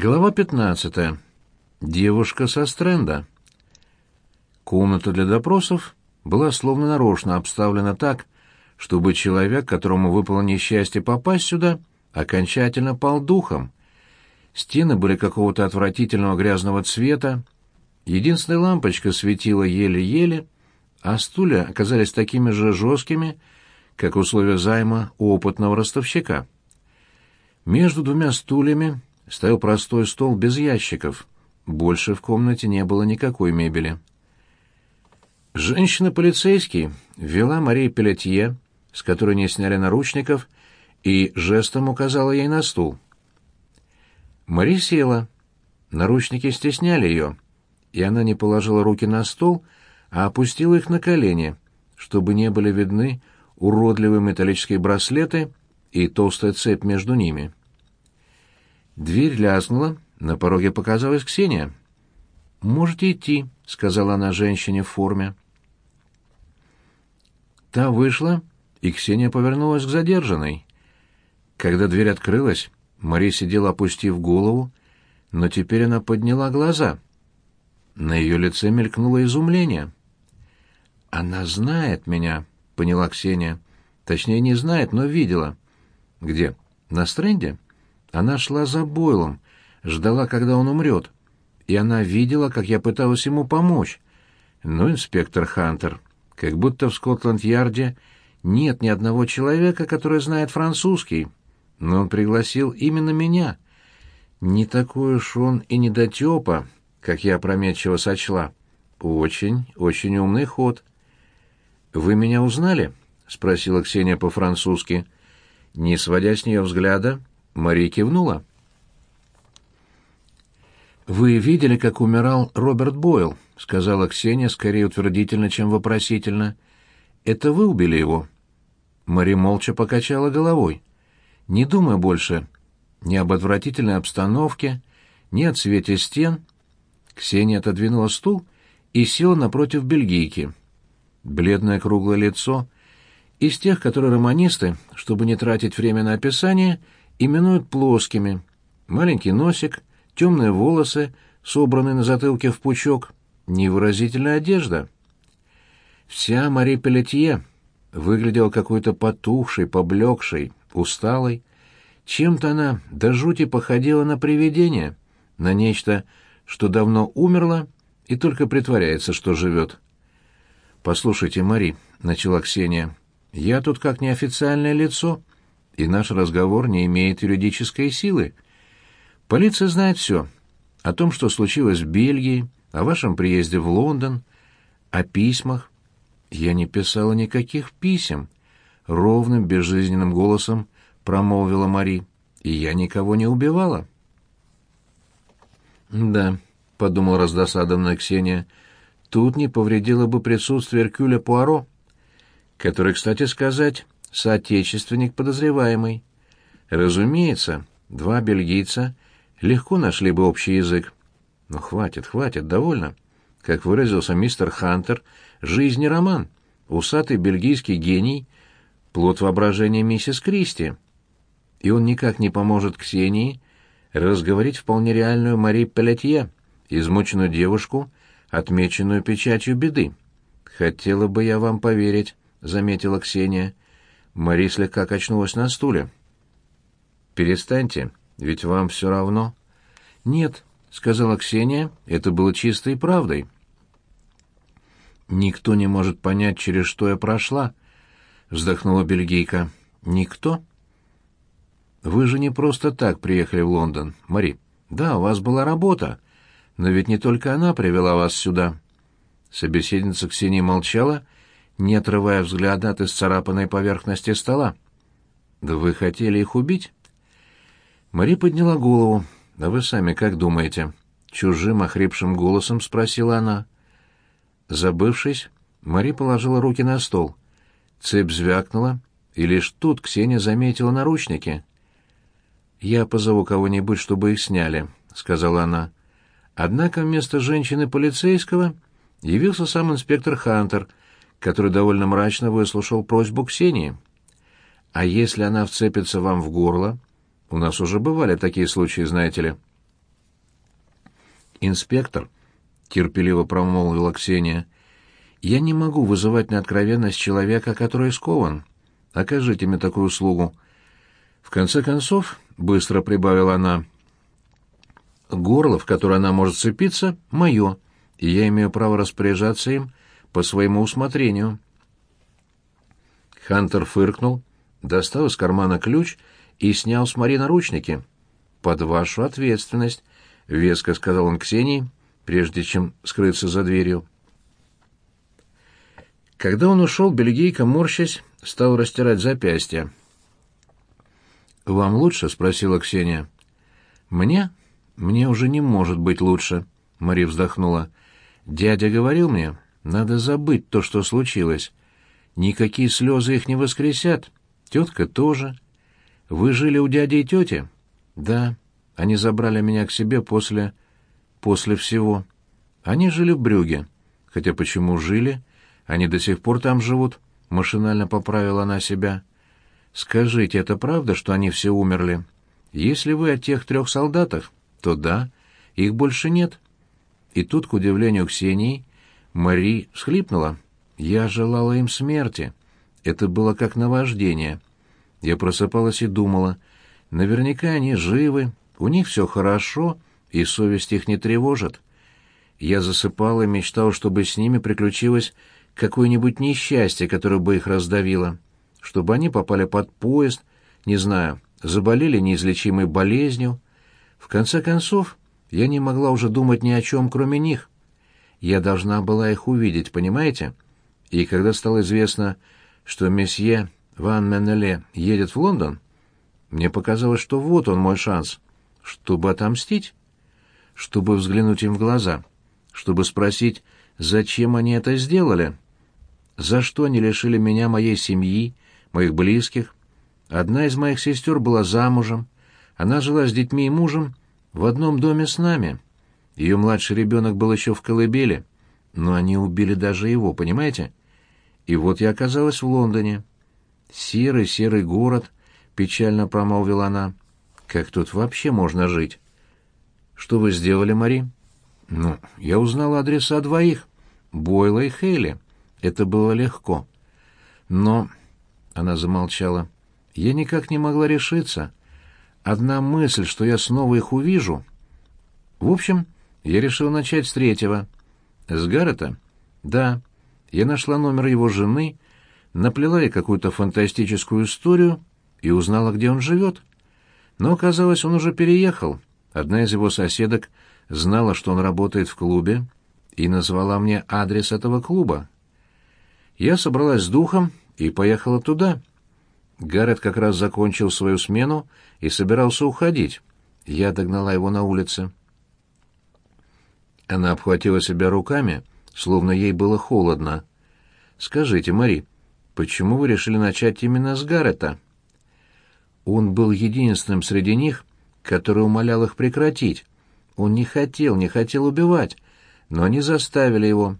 Глава 15. Девушка со стренда. Комната для допросов была словно нарочно обставлена так, чтобы человек, которому выпало несчастье попасть сюда, окончательно пал духом. Стены были какого-то отвратительного грязного цвета, единственная лампочка светила еле-еле, а стулья оказались такими же жесткими, как условия займа у опытного ростовщика. Между двумя стульями стоял простой стол без ящиков. Больше в комнате не было никакой мебели. Женщина-полицейский вела Марии Пелетье, с которой не сняли наручников, и жестом указала ей на стул. Мари села. Наручники стесняли ее, и она не положила руки на стол, а опустила их на колени, чтобы не были видны уродливые металлические браслеты и толстая цепь между ними. Дверь лязгнула, на пороге показалась Ксения. «Можете идти», — сказала она женщине в форме. Та вышла, и Ксения повернулась к задержанной. Когда дверь открылась, Мария сидела, опустив голову, но теперь она подняла глаза. На ее лице мелькнуло изумление. «Она знает меня», — поняла Ксения. «Точнее, не знает, но видела». «Где? На стренде?» Она шла за Бойлом, ждала, когда он умрет, и она видела, как я пыталась ему помочь. Но инспектор Хантер, как будто в Скотланд-Ярде нет ни одного человека, который знает французский, но он пригласил именно меня. Не такой уж он и недотепа, как я опрометчиво сочла. Очень, очень умный ход. «Вы меня узнали?» — спросила Ксения по-французски. Не сводя с нее взгляда, Мария кивнула. «Вы видели, как умирал Роберт Бойл?» — сказала Ксения скорее утвердительно, чем вопросительно. «Это вы убили его?» Мари молча покачала головой. «Не думая больше ни об отвратительной обстановке, ни о цвете стен». Ксения отодвинула стул и села напротив бельгийки. Бледное круглое лицо, из тех, которые романисты, чтобы не тратить время на описание, — именуют плоскими. Маленький носик, темные волосы, собранные на затылке в пучок, невыразительная одежда. Вся Мари Пелетье выглядела какой-то потухшей, поблекшей, усталой. Чем-то она до жути походила на привидение, на нечто, что давно умерло и только притворяется, что живет. «Послушайте, Мари», — начала Ксения, — «я тут как неофициальное лицо» и наш разговор не имеет юридической силы. Полиция знает все. О том, что случилось в Бельгии, о вашем приезде в Лондон, о письмах. Я не писала никаких писем. Ровным, безжизненным голосом промолвила Мари. И я никого не убивала. Да, подумала раздосадованная Ксения, тут не повредило бы присутствие Эркюля Пуаро, который, кстати сказать, соотечественник подозреваемый. Разумеется, два бельгийца легко нашли бы общий язык. Но хватит, хватит, довольно. Как выразился мистер Хантер, жизнь не роман. Усатый бельгийский гений — плод воображения миссис Кристи. И он никак не поможет Ксении разговорить вполне реальную Мари Пелетье, измученную девушку, отмеченную печатью беды. «Хотела бы я вам поверить», — заметила Ксения. Мари слегка качнулась на стуле. «Перестаньте, ведь вам все равно». «Нет», — сказала Ксения, — «это было чистой правдой». «Никто не может понять, через что я прошла», — вздохнула бельгийка. «Никто?» «Вы же не просто так приехали в Лондон, Мари. Да, у вас была работа, но ведь не только она привела вас сюда». Собеседница Ксении молчала, — не отрывая взгляда от исцарапанной поверхности стола. «Да вы хотели их убить?» Мари подняла голову. «Да вы сами как думаете?» Чужим охрипшим голосом спросила она. Забывшись, Мари положила руки на стол. Цепь звякнула, и лишь тут Ксения заметила наручники. «Я позову кого-нибудь, чтобы их сняли», — сказала она. Однако вместо женщины-полицейского явился сам инспектор Хантер — который довольно мрачно выслушал просьбу Ксении. «А если она вцепится вам в горло? У нас уже бывали такие случаи, знаете ли». «Инспектор», — терпеливо промолвила Ксения, — «я не могу вызывать на откровенность человека, который скован. Окажите мне такую услугу». В конце концов, — быстро прибавила она, — горло, в которое она может цепиться, — мое, и я имею право распоряжаться им по своему усмотрению. Хантер фыркнул, достал из кармана ключ и снял с Мари наручники. «Под вашу ответственность», — веско сказал он Ксении, прежде чем скрыться за дверью. Когда он ушел, бельгийка, морщась, стал растирать запястья. «Вам лучше?» — спросила Ксения. «Мне? Мне уже не может быть лучше», — Мари вздохнула. «Дядя говорил мне, надо забыть то, что случилось. Никакие слезы их не воскресят. Тетка тоже. Вы жили у дяди и тети?» «Да. Они забрали меня к себе после... после всего. Они жили в Брюге. Хотя почему жили? Они до сих пор там живут», — машинально поправила она себя. Скажите, это правда, что они все умерли? Если вы о тех трех солдатах, то да, их больше нет. И тут, к удивлению Ксении, Мари всхлипнула. Я желала им смерти. Это было как наваждение. Я просыпалась и думала, наверняка они живы, у них все хорошо, и совесть их не тревожит. Я засыпала и мечтала, чтобы с ними приключилось какое-нибудь несчастье, которое бы их раздавило чтобы они попали под поезд, не знаю, заболели неизлечимой болезнью. В конце концов, я не могла уже думать ни о чем, кроме них. Я должна была их увидеть, понимаете? И когда стало известно, что месье Ван Меннеле едет в Лондон, мне показалось, что вот он мой шанс, чтобы отомстить, чтобы взглянуть им в глаза, чтобы спросить, зачем они это сделали, за что они лишили меня моей семьи, моих близких. Одна из моих сестер была замужем. Она жила с детьми и мужем в одном доме с нами. Ее младший ребенок был еще в колыбели, но они убили даже его, понимаете? И вот я оказалась в Лондоне. Серый-серый город, печально промолвила она. Как тут вообще можно жить? Что вы сделали, Мари? Ну, я узнала адреса двоих, Бойла и Хейли. Это было легко. Но она замолчала. Я никак не могла решиться. Одна мысль, что я снова их увижу. В общем, я решил начать с третьего. С Гаррета? Да. Я нашла номер его жены, наплела ей какую-то фантастическую историю и узнала, где он живет. Но оказалось, он уже переехал. Одна из его соседок знала, что он работает в клубе, и назвала мне адрес этого клуба. Я собралась с духом и поехала туда. Гаррет как раз закончил свою смену и собирался уходить. Я догнала его на улице. Она обхватила себя руками, словно ей было холодно. «Скажите, Мари, почему вы решили начать именно с Гаррета?» Он был единственным среди них, который умолял их прекратить. Он не хотел, не хотел убивать, но они заставили его.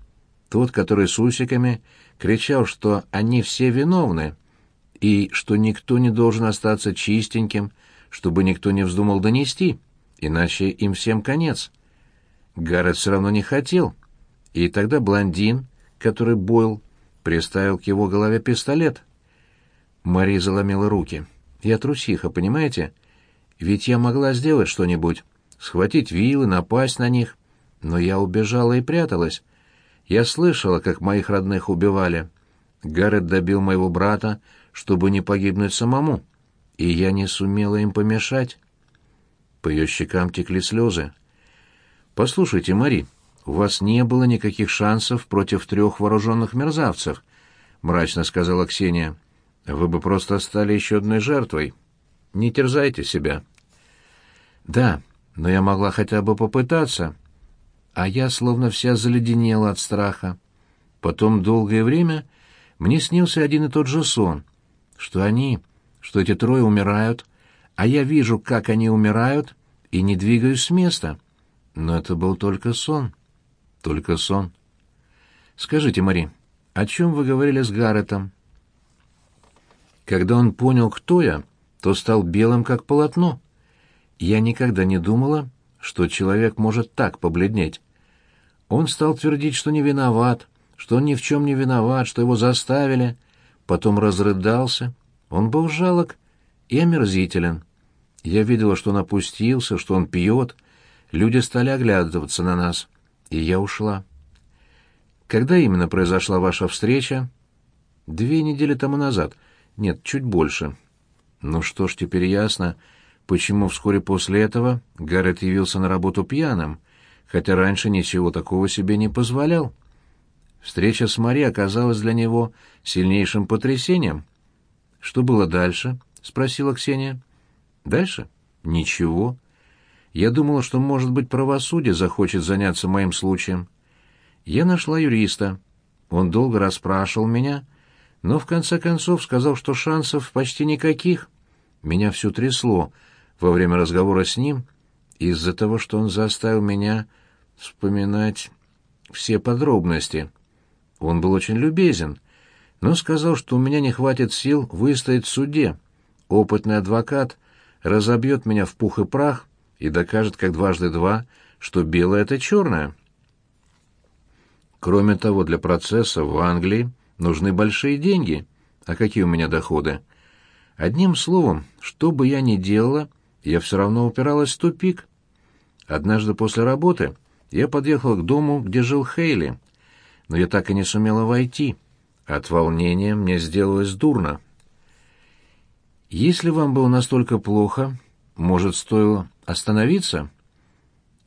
Тот, который с усиками, кричал, что они все виновны, и что никто не должен остаться чистеньким, чтобы никто не вздумал донести, иначе им всем конец. Гаррет все равно не хотел, и тогда блондин, который Бойл, приставил к его голове пистолет. Мари заломила руки. «Я трусиха, понимаете? Ведь я могла сделать что-нибудь, схватить вилы, напасть на них, но я убежала и пряталась». Я слышала, как моих родных убивали. Гаррет добил моего брата, чтобы не погибнуть самому, и я не сумела им помешать. По ее щекам текли слезы. «Послушайте, Мари, у вас не было никаких шансов против трех вооруженных мерзавцев», — мрачно сказала Ксения. «Вы бы просто стали еще одной жертвой. Не терзайте себя». «Да, но я могла хотя бы попытаться», а я словно вся заледенела от страха. Потом долгое время мне снился один и тот же сон, что они, что эти трое умирают, а я вижу, как они умирают, и не двигаюсь с места. Но это был только сон. Только сон. Скажите, Мари, о чем вы говорили с Гарретом? Когда он понял, кто я, то стал белым, как полотно. Я никогда не думала, что человек может так побледнеть. Он стал твердить, что не виноват, что он ни в чем не виноват, что его заставили. Потом разрыдался. Он был жалок и омерзителен. Я видела, что он опустился, что он пьет. Люди стали оглядываться на нас. И я ушла. Когда именно произошла ваша встреча? Две недели тому назад. Нет, чуть больше. Ну что ж, теперь ясно, почему вскоре после этого Гаррет явился на работу пьяным, хотя раньше ничего такого себе не позволял. Встреча с Мари оказалась для него сильнейшим потрясением. «Что было дальше?» — спросила Ксения. «Дальше? Ничего. Я думала, что, может быть, правосудие захочет заняться моим случаем. Я нашла юриста. Он долго расспрашивал меня, но в конце концов сказал, что шансов почти никаких. Меня все трясло во время разговора с ним из-за того, что он заставил меня вспоминать все подробности. Он был очень любезен, но сказал, что у меня не хватит сил выстоять в суде. Опытный адвокат разобьет меня в пух и прах и докажет, как дважды два, что белое — это черное. Кроме того, для процесса в Англии нужны большие деньги. А какие у меня доходы? Одним словом, что бы я ни делала, я все равно упиралась в тупик. Однажды после работы я подъехала к дому, где жил Хейли, но я так и не сумела войти. От волнения мне сделалось дурно. Если вам было настолько плохо, может, стоило остановиться?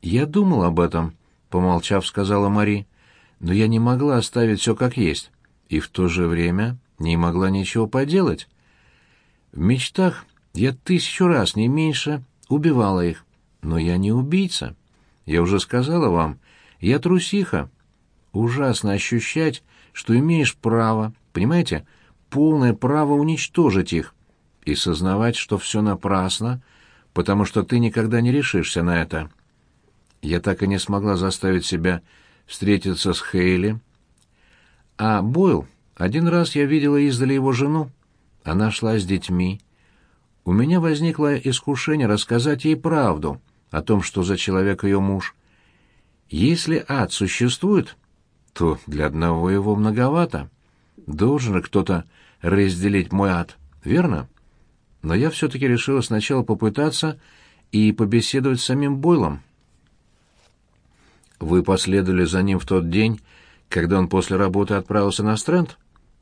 Я думал об этом, помолчав, сказала Мари, но я не могла оставить все как есть, и в то же время не могла ничего поделать. В мечтах я тысячу раз, не меньше, убивала их, но я не убийца. Я уже сказала вам, я трусиха. Ужасно ощущать, что имеешь право, понимаете, полное право уничтожить их и сознавать, что все напрасно, потому что ты никогда не решишься на это. Я так и не смогла заставить себя встретиться с Хейли. А Бойл, один раз я видела издали его жену. Она шла с детьми. У меня возникло искушение рассказать ей правду о том, что за человек ее муж. Если ад существует, то для одного его многовато. Должен же кто-то разделить мой ад, верно? Но я все-таки решила сначала попытаться и побеседовать с самим Бойлом. Вы последовали за ним в тот день, когда он после работы отправился на стренд?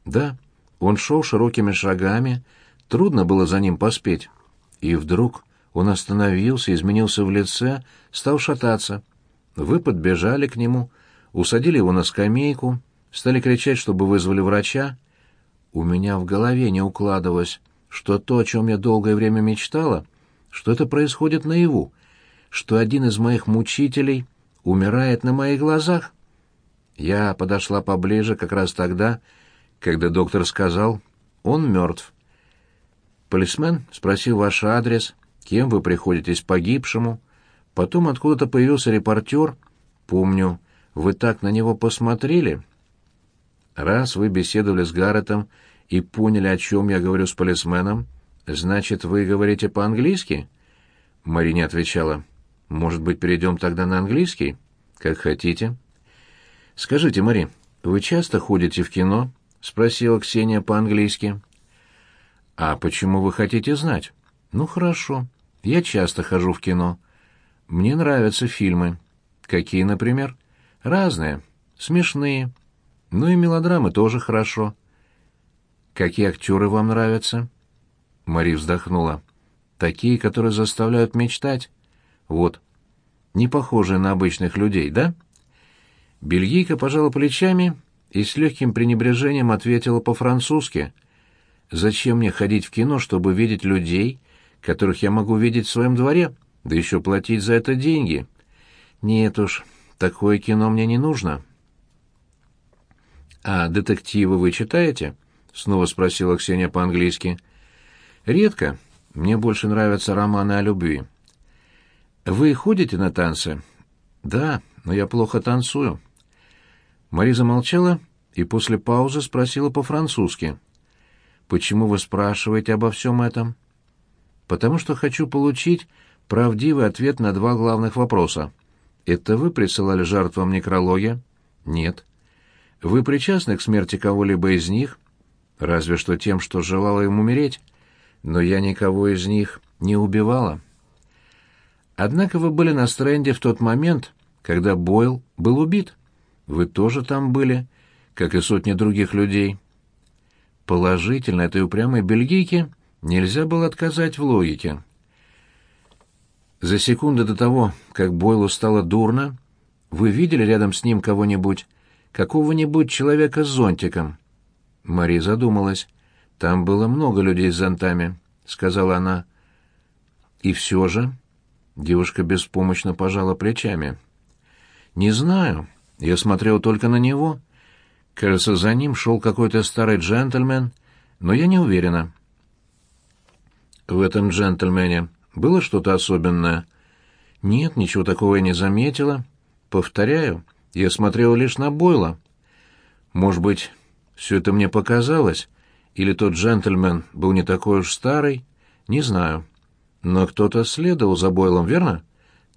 Да. Он шел широкими шагами, трудно было за ним поспеть. И вдруг он остановился, изменился в лице, стал шататься. Вы подбежали к нему, усадили его на скамейку, стали кричать, чтобы вызвали врача. У меня в голове не укладывалось, что то, о чем я долгое время мечтала, что это происходит наяву, что один из моих мучителей умирает на моих глазах. Я подошла поближе как раз тогда, когда доктор сказал, он мертв. Полисмен спросил ваш адрес, кем вы приходитесь погибшему. Потом откуда-то появился репортер. Помню, вы так на него посмотрели. Раз вы беседовали с Гарретом и поняли, о чем я говорю с полисменом, значит, вы говорите по-английски? Мари не отвечала. Может быть, перейдем тогда на английский? Как хотите. Скажите, Мари, вы часто ходите в кино? Спросила Ксения по-английски. А почему вы хотите знать? Ну, хорошо. Я часто хожу в кино. Мне нравятся фильмы. Какие, например? Разные. Смешные. Ну и мелодрамы тоже хорошо. Какие актеры вам нравятся? Мари вздохнула. Такие, которые заставляют мечтать. Вот. Не похожие на обычных людей, да? Бельгийка пожала плечами и с легким пренебрежением ответила по-французски. «Зачем мне ходить в кино, чтобы видеть людей, которых я могу видеть в своем дворе, да еще платить за это деньги? Нет уж, такое кино мне не нужно». «А детективы вы читаете?» — снова спросила Ксения по-английски. «Редко. Мне больше нравятся романы о любви». Вы ходите на танцы? Да, но я плохо танцую. Мари замолчала и после паузы спросила по-французски. Почему вы спрашиваете обо всем этом? Потому что хочу получить правдивый ответ на два главных вопроса. Это вы присылали жертвам некрологи? Нет. Вы причастны к смерти кого-либо из них? Разве что тем, что желала им умереть. Но я никого из них не убивала. Однако вы были на стренде в тот момент, когда Бойл был убит. Вы тоже там были, как и сотни других людей. Положительно этой упрямой бельгийке нельзя было отказать в логике. За секунду до того, как Бойлу стало дурно, вы видели рядом с ним кого-нибудь, какого-нибудь человека с зонтиком? Мари задумалась. Там было много людей с зонтами, сказала она. И все же девушка беспомощно пожала плечами. Не знаю, я смотрел только на него. Кажется, за ним шел какой-то старый джентльмен, но я не уверена. В этом джентльмене было что-то особенное? Нет, ничего такого я не заметила. Повторяю, я смотрела лишь на Бойла. Может быть, все это мне показалось, или тот джентльмен был не такой уж старый, не знаю. Но кто-то следовал за Бойлом, верно?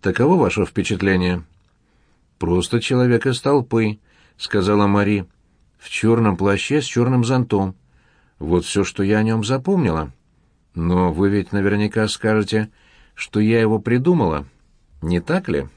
Таково ваше впечатление? Просто человек из толпы, сказала Мари, в черном плаще с черным зонтом. Вот все, что я о нем запомнила. Но вы ведь наверняка скажете, что я его придумала, не так ли?»